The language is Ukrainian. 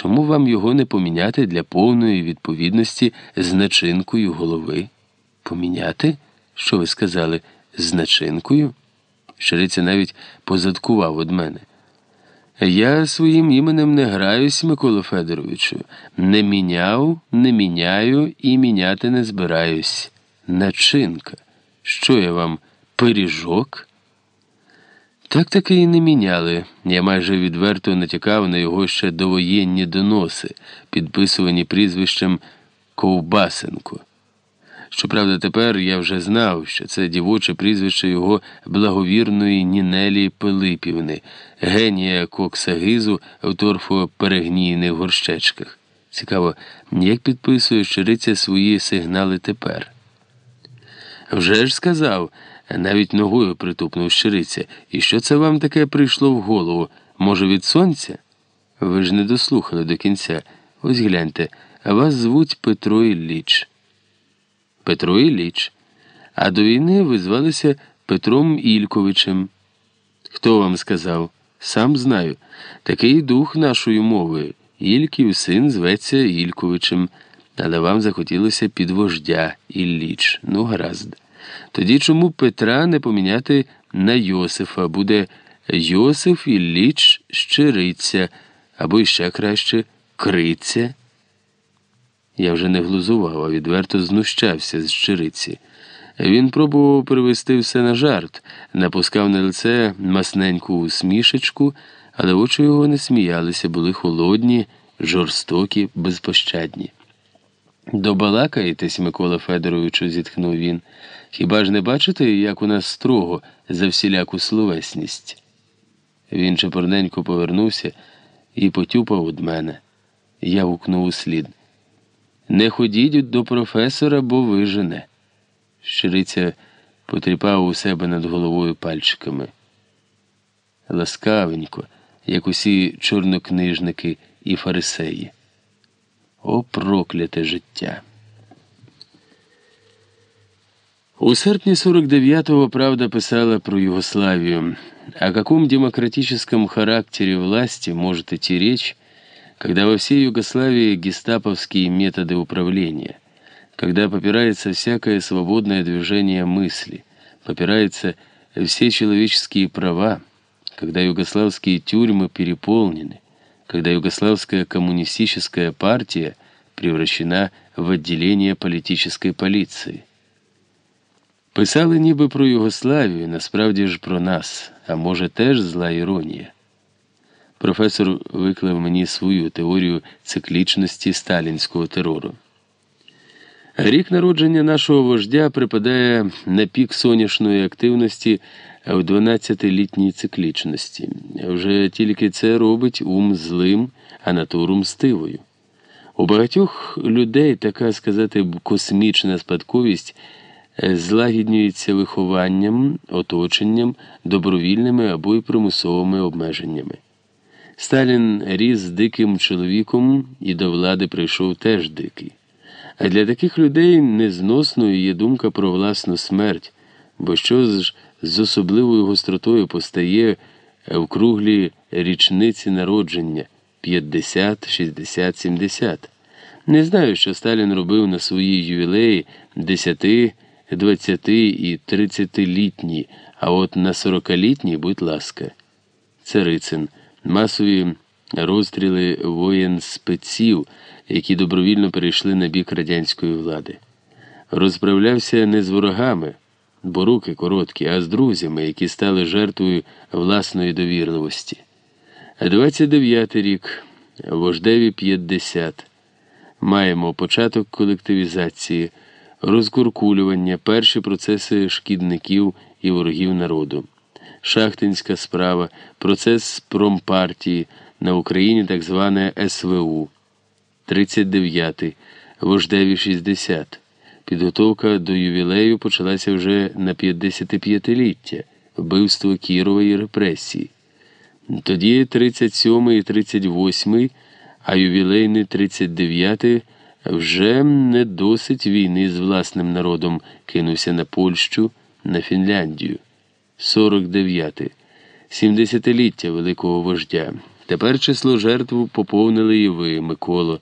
Чому вам його не поміняти для повної відповідності з начинкою голови? Поміняти? Що ви сказали? З начинкою? Шириця навіть позадкував від мене. Я своїм іменем не граюсь, Микола Федоровичу. Не міняв, не міняю і міняти не збираюсь. Начинка. Що я вам, пиріжок? Так таки і не міняли. Я майже відверто натякав на його ще довоєнні доноси, підписувані прізвищем Ковбасенко. Щоправда, тепер я вже знав, що це дівоче прізвище його благовірної Нінелі Пилипівни, генія коксагизу в торфоперегнійних горщечках. Цікаво, як підписує щириця свої сигнали тепер. Вже ж сказав, навіть ногою притупнув щириця. І що це вам таке прийшло в голову? Може, від сонця? Ви ж не дослухали до кінця. Ось гляньте, вас звуть Петро Ілліч. Петро Ілліч. А до війни ви звалися Петром Ільковичем. Хто вам сказав? Сам знаю. Такий дух нашої мови. Ільків син зветься Ільковичем, але вам захотілося під вождя Ілліч. Ну, гаразд. Тоді чому Петра не поміняти на Йосифа? Буде Йосиф Ілліч Щириця, або іще краще Криця. Я вже не глузував, а відверто знущався з щириці. Він пробував привести все на жарт, напускав на лице масненьку усмішечку, але очі його не сміялися, були холодні, жорстокі, безпощадні. Добалакаєтесь, Микола Федоровичу, зітхнув він. Хіба ж не бачите, як у нас строго за всіляку словесність? Він чепурненько повернувся і потюпав від мене. Я гукнув услід. Не ходіть до професора, бо вижене. Щириця потріпав у себе над головою пальчиками. Ласкавенько, як усі чорнокнижники і фарисеї. О, прокляте життя! У серпні 49-го правда писала про Югославию. О каком демократическом характере власти может идти речь, когда во всей Югославии гестаповские методы управления, когда попирается всякое свободное движение мысли, попираются все человеческие права, когда югославские тюрьмы переполнены, когда югославская коммунистическая партия превращена в отделение политической полиции. Писали ніби про Югославію, насправді ж про нас, а може теж зла іронія. Професор виклав мені свою теорію циклічності сталінського терору. Рік народження нашого вождя припадає на пік сонячної активності в 12-літній циклічності. Вже тільки це робить ум злим, а натуру мстивою. У багатьох людей така сказати космічна спадковість злагіднюється вихованням, оточенням, добровільними або й примусовими обмеженнями. Сталін ріс диким чоловіком і до влади прийшов теж дикий. А для таких людей незносною є думка про власну смерть, бо що ж з особливою гостротою постає в круглі річниці народження 50, 60, 70. Не знаю, що Сталін робив на свої ювілеї 10, 20 і 30-літні, а от на 40-літній, будь ласка, Царицин, масові розстріли воєн спеців, які добровільно перейшли на бік радянської влади. Розправлявся не з ворогами, бо руки короткі, а з друзями, які стали жертвою власної довірливості. 29-й рік, вождеві 50. Маємо початок колективізації, розкуркулювання, перші процеси шкідників і ворогів народу. Шахтинська справа, процес промпартії, на Україні так зване СВУ. 39. Вождеві 60. Підготовка до ювілею почалася вже на 55-ліття, вбивство Кірова і репресії. Тоді 37 і 38, а ювілейний 39 вже не досить війни з власним народом кинувся на Польщу, на Фінляндію. 49. 70-ліття Великого вождя. Тепер число жертв поповнили і ви, Миколо.